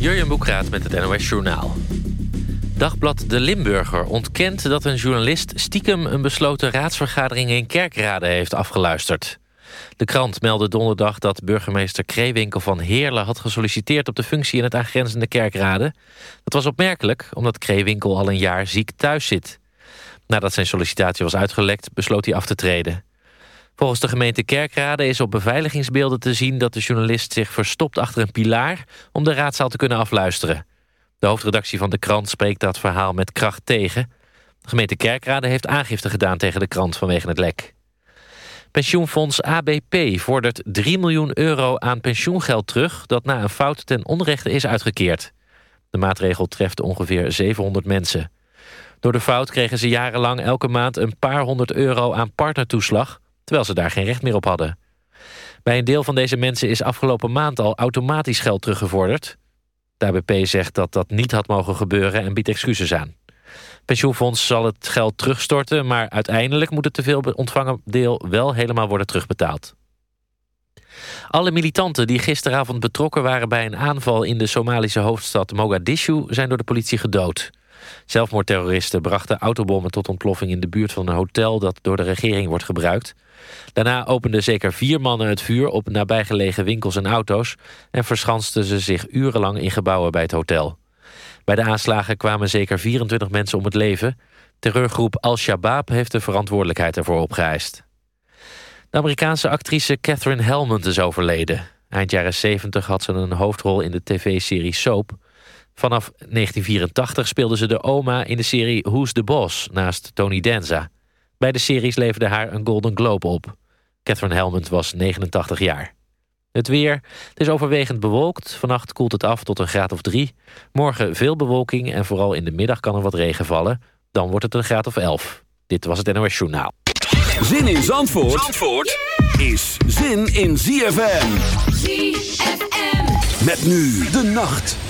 Jurjen Boekraat met het NOS Journaal. Dagblad De Limburger ontkent dat een journalist... stiekem een besloten raadsvergadering in Kerkrade heeft afgeluisterd. De krant meldde donderdag dat burgemeester Kreewinkel van Heerlen... had gesolliciteerd op de functie in het aangrenzende Kerkrade. Dat was opmerkelijk, omdat Kreewinkel al een jaar ziek thuis zit. Nadat zijn sollicitatie was uitgelekt, besloot hij af te treden. Volgens de gemeente Kerkrade is op beveiligingsbeelden te zien... dat de journalist zich verstopt achter een pilaar... om de raadzaal te kunnen afluisteren. De hoofdredactie van de krant spreekt dat verhaal met kracht tegen. De gemeente Kerkrade heeft aangifte gedaan tegen de krant vanwege het lek. Pensioenfonds ABP vordert 3 miljoen euro aan pensioengeld terug... dat na een fout ten onrechte is uitgekeerd. De maatregel treft ongeveer 700 mensen. Door de fout kregen ze jarenlang elke maand een paar honderd euro aan partnertoeslag terwijl ze daar geen recht meer op hadden. Bij een deel van deze mensen is afgelopen maand al automatisch geld teruggevorderd. De ABP zegt dat dat niet had mogen gebeuren en biedt excuses aan. Pensioenfonds zal het geld terugstorten... maar uiteindelijk moet het te veel ontvangen deel wel helemaal worden terugbetaald. Alle militanten die gisteravond betrokken waren bij een aanval... in de Somalische hoofdstad Mogadishu zijn door de politie gedood. Zelfmoordterroristen brachten autobommen tot ontploffing in de buurt van een hotel... dat door de regering wordt gebruikt. Daarna openden zeker vier mannen het vuur op nabijgelegen winkels en auto's... en verschansten ze zich urenlang in gebouwen bij het hotel. Bij de aanslagen kwamen zeker 24 mensen om het leven. Terreurgroep Al-Shabaab heeft de verantwoordelijkheid ervoor opgeëist. De Amerikaanse actrice Catherine Helmond is overleden. Eind jaren 70 had ze een hoofdrol in de tv-serie Soap. Vanaf 1984 speelde ze de oma in de serie Who's the Boss naast Tony Danza. Bij de series leverde haar een Golden Globe op. Catherine Helmond was 89 jaar. Het weer. Het is overwegend bewolkt. Vannacht koelt het af tot een graad of drie. Morgen veel bewolking en vooral in de middag kan er wat regen vallen. Dan wordt het een graad of 11. Dit was het NOS Journaal. Zin in Zandvoort, Zandvoort is zin in ZFM. ZFM. Met nu de nacht.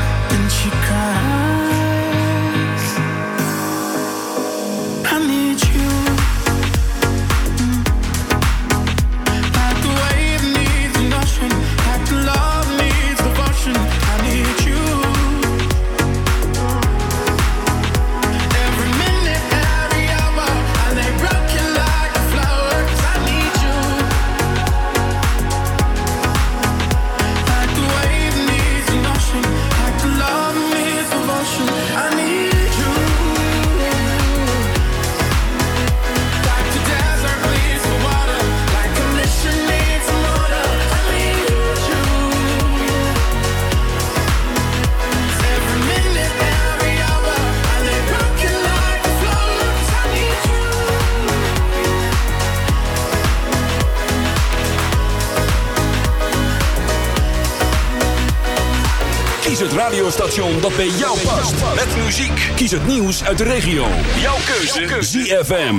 dat bij jou past. Met muziek. Kies het nieuws uit de regio. Jouw keuze. ZFM.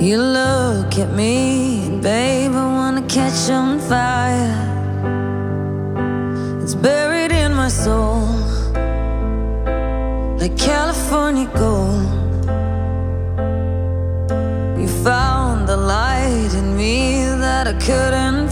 You look at me, babe, I wanna catch on fire. I couldn't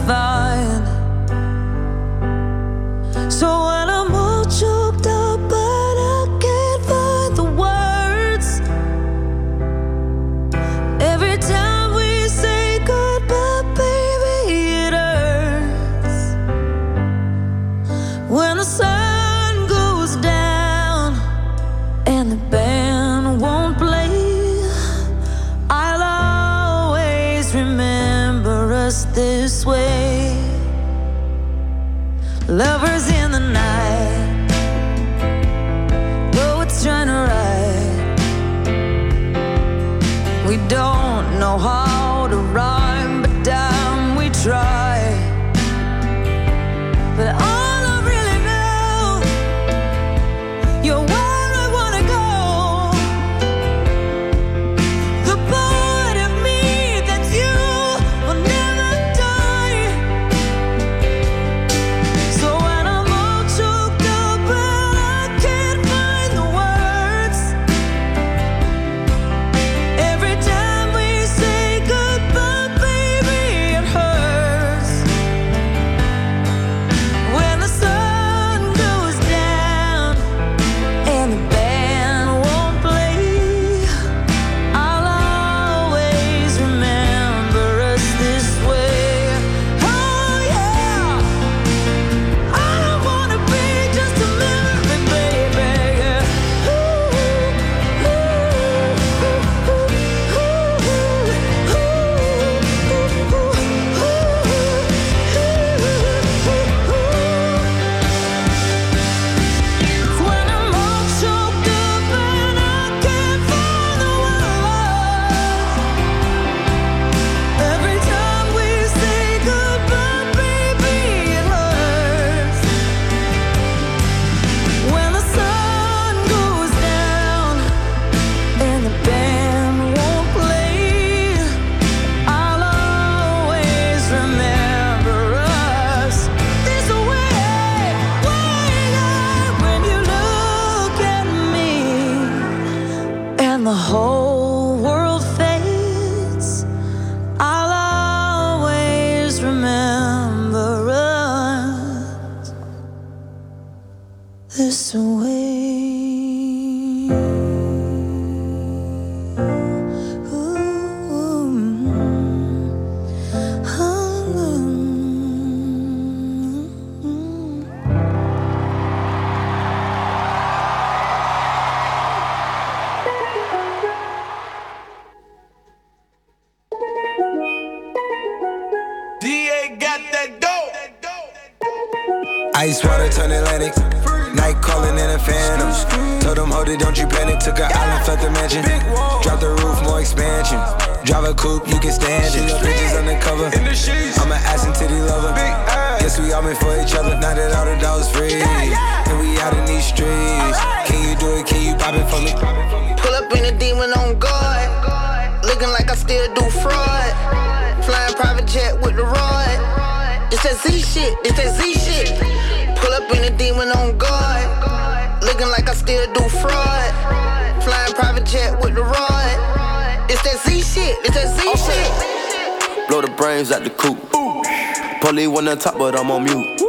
top, but I'm on mute.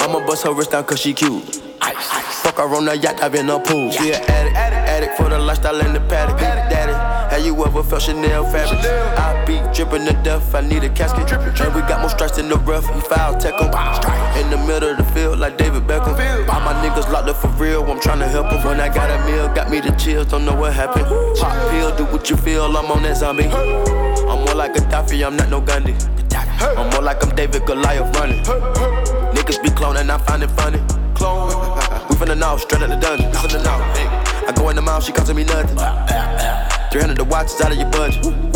I'ma bust her wrist down cause she cute. Fuck her on the yacht, I've been a pool. She an addict, addict for the lifestyle and the paddock. Daddy, have you ever felt Chanel fabric? I be dripping to death, I need a casket. And we got more strikes than the rough, he foul tech em. Got me the chills, don't know what happened. Pop pill, do what you feel, I'm on that zombie. I'm more like Gaddafi, I'm not no Gandhi. I'm more like I'm David Goliath running. Niggas be cloning, I find it funny. Clone. We finna know, straight out the dungeon. I go in the mouth, she costing me nothing. 300 the watch is out of your budget.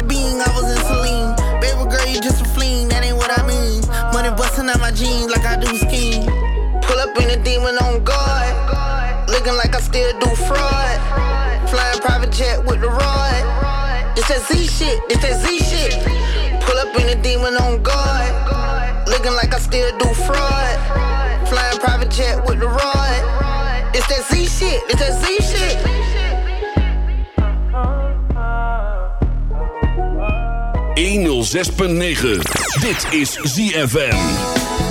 still do fraud. Flying private jet with the rod. It's that Z shit, it's that Z shit. Pull up in a demon on guard. Looking like I still do fraud. Flying private jet with the rod. It's that Z shit, it's that Z shit. Dit is ZFM.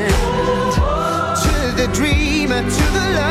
Dreamer, to the lover,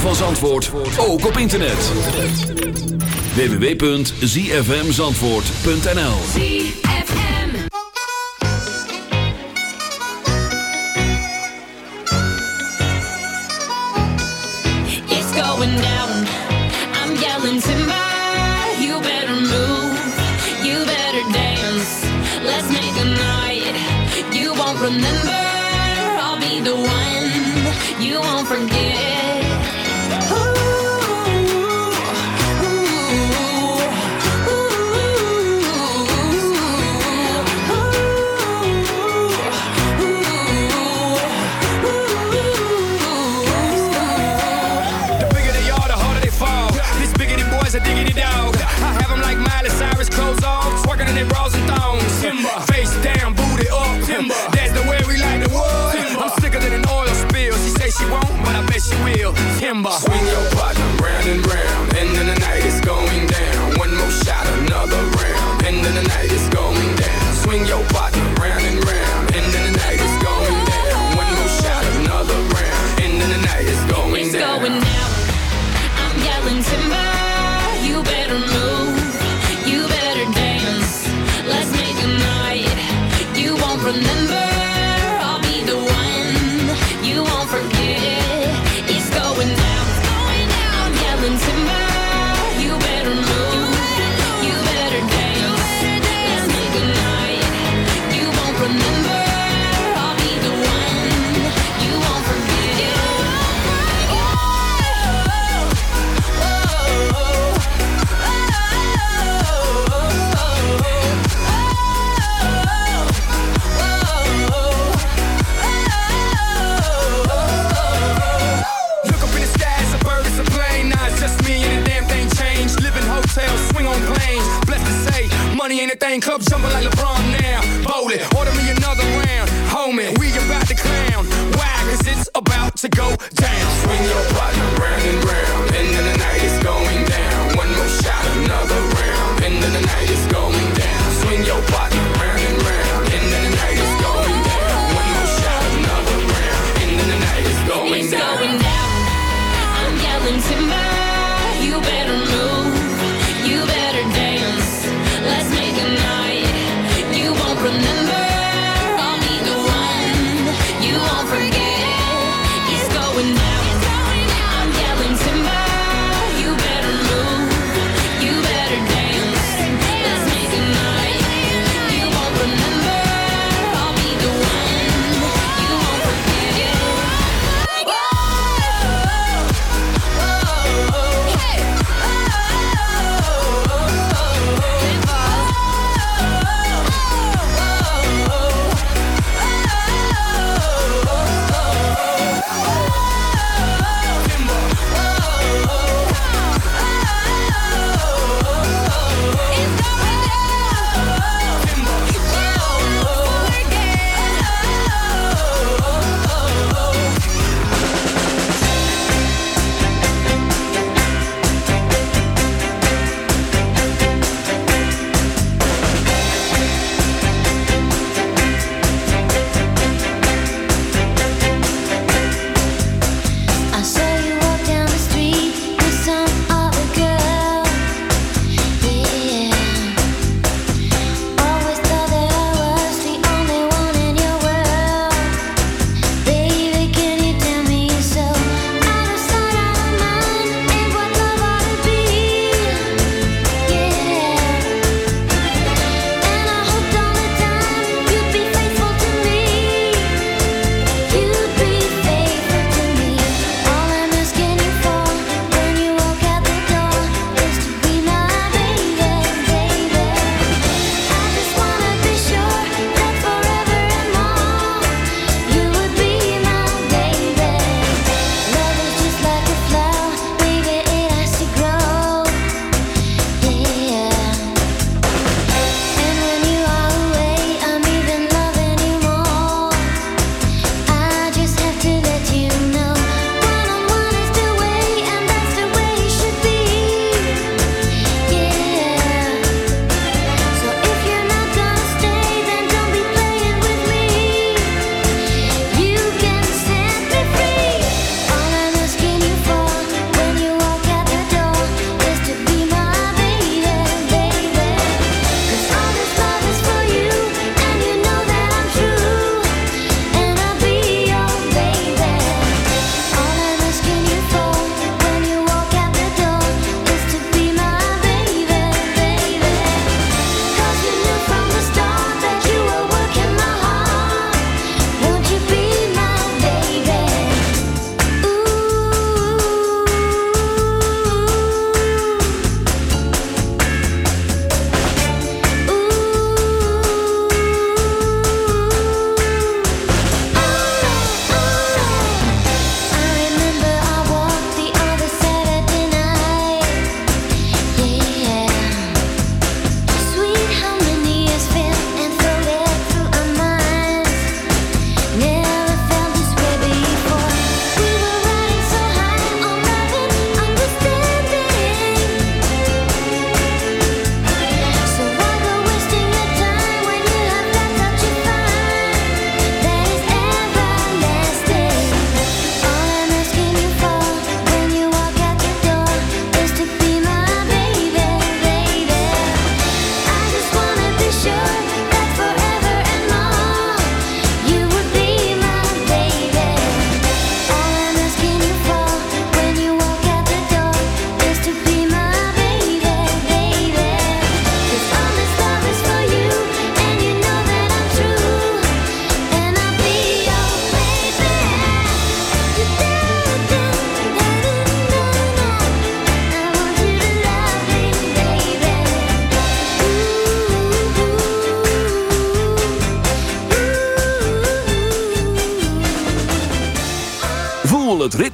Van Zandvoort ook op internet. www.zfmzandvoort.nl It's going down. I'm yelling timber. You better move. You better dance. Let's make a night. You won't remember. I'll be the one. You won't forget.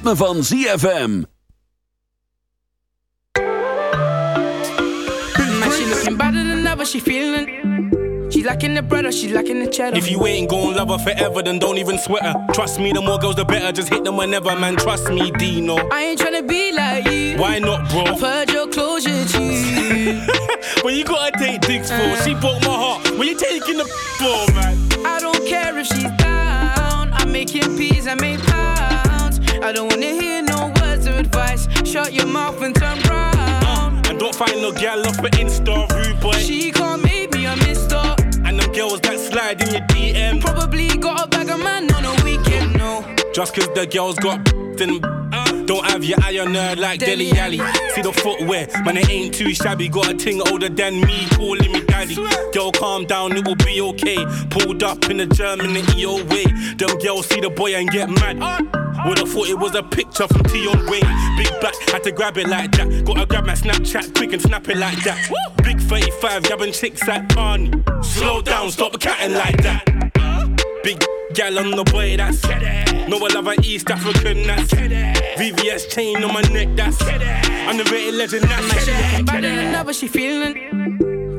Ritme van ZFM. Man, she looking better than another, she feeling. She lacking the bread or she lacking the cheddar. If you ain't gon' love her forever, then don't even sweat her. Trust me, the more girls, the better. Just hit them whenever, man. Trust me, Dino. I ain't tryna be like you. Why not, bro? I've heard your closure, G. when you gotta take dicks for, she broke my heart. When you taking the for, man? I don't care if she's down. I'm making peas, I make pounds. I don't wanna hear no words of advice. Shut your mouth and turn round. Uh, and don't find no gal off for Insta, rude boy. She can't make me a mister. And them girls that slide in your DM. Probably got a bag of man on a weekend, no. Just cause the girls got then uh. don't have your eye on her like Dele Alli. See the footwear, man, it ain't too shabby. Got a ting older than me, calling me daddy. Girl, calm down, it will be okay. Pulled up in the German EO way. Them girls see the boy and get mad. Would've thought it was a picture from Tion Wayne. Big back, had to grab it like that. Gotta grab my Snapchat quick and snap it like that. Big 35, yabbing chicks at Barney. Slow down, stop catting like that. Big gal on the boy, that's No, I love an East African, that's VVS chain on my neck, that's I'm the Underrated legend, that's Better than another, she feeling.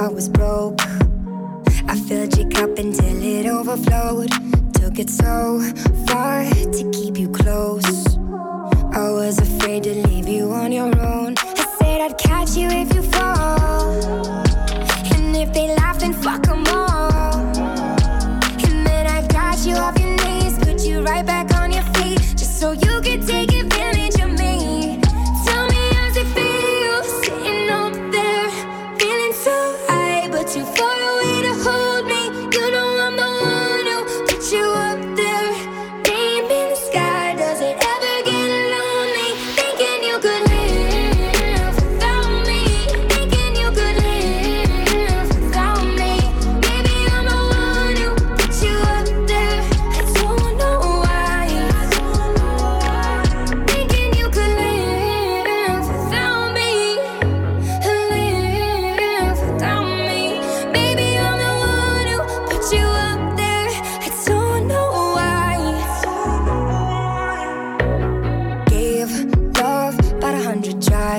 heart was broke. I filled your cup until it overflowed. Took it so far to keep you close. I was afraid to leave you on your own. I said I'd catch you if you fall. And if they laugh, then fuck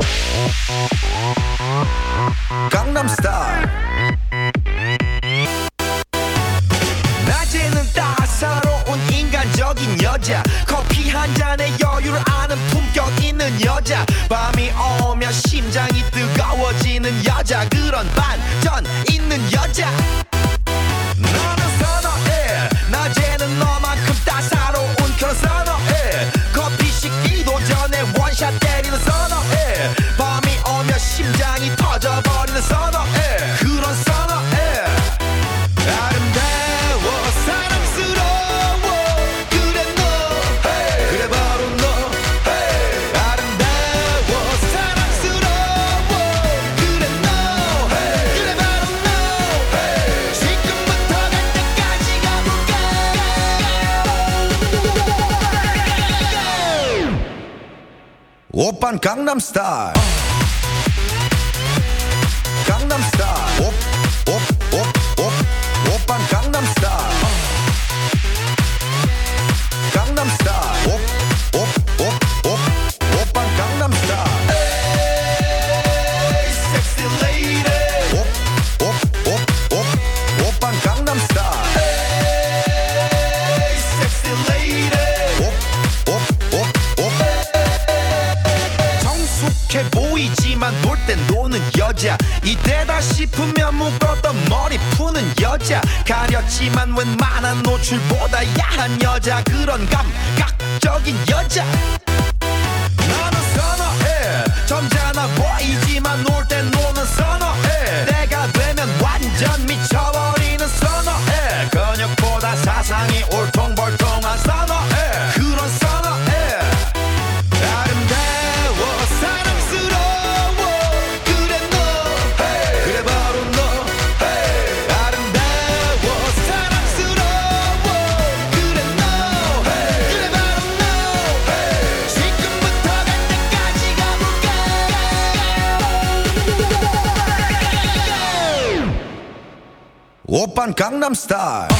강 star. Gangnam Style.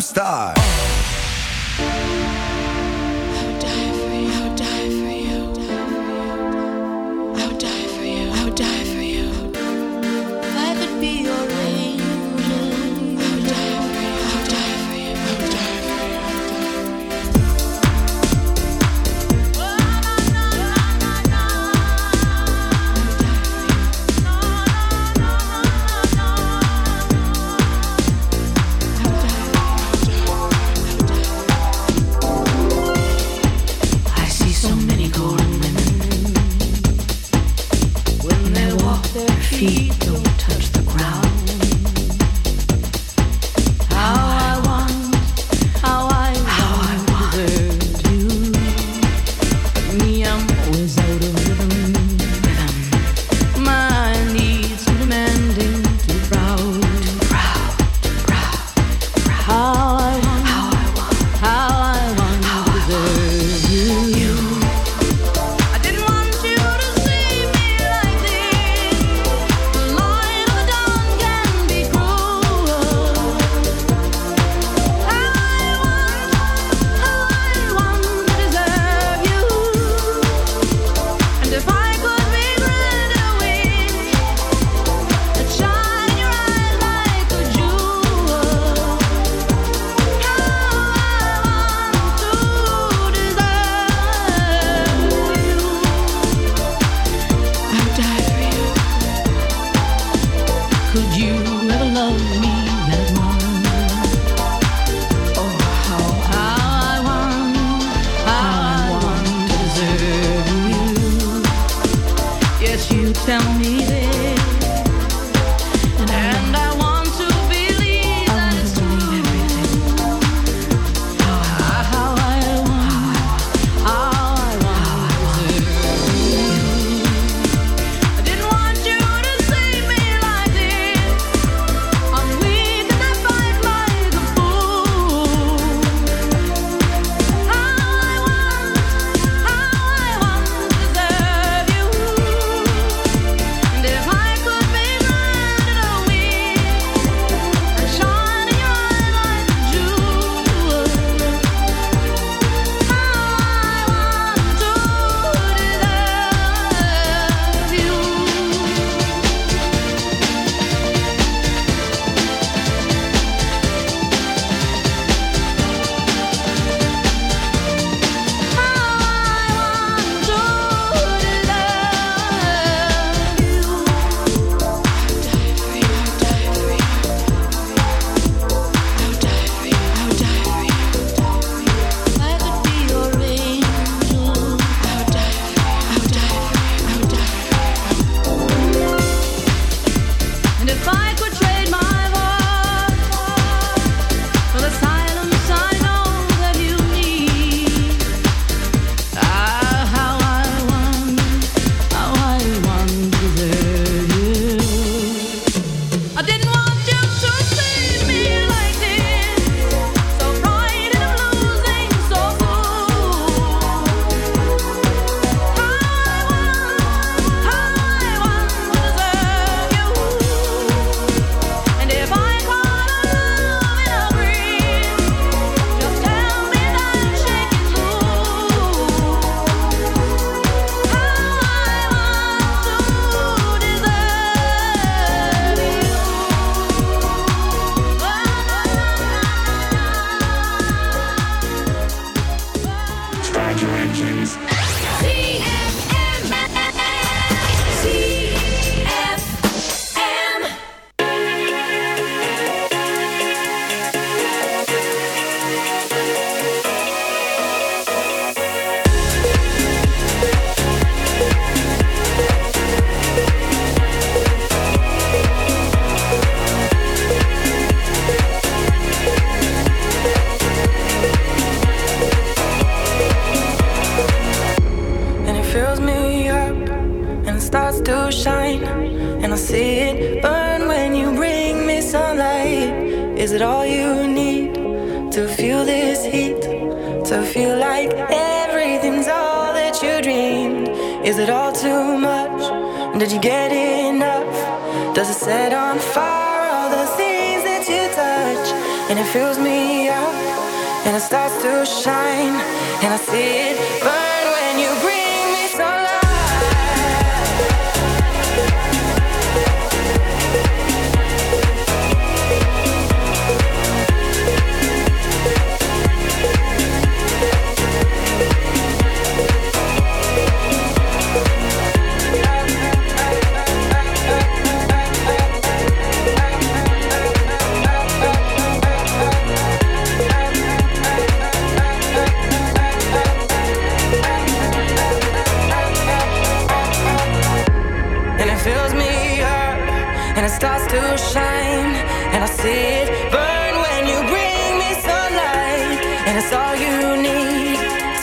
Star.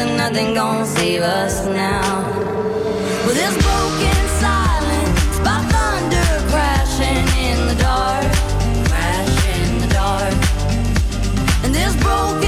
and nothing gonna save us now. Well, there's broken silence by thunder crashing in the dark, crashing in the dark, and there's broken.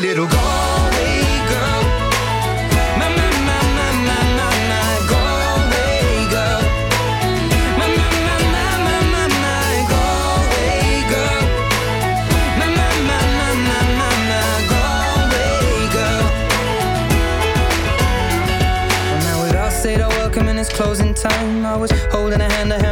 little Galway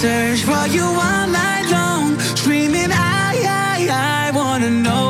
search for you all night long, screaming, I, I, I wanna know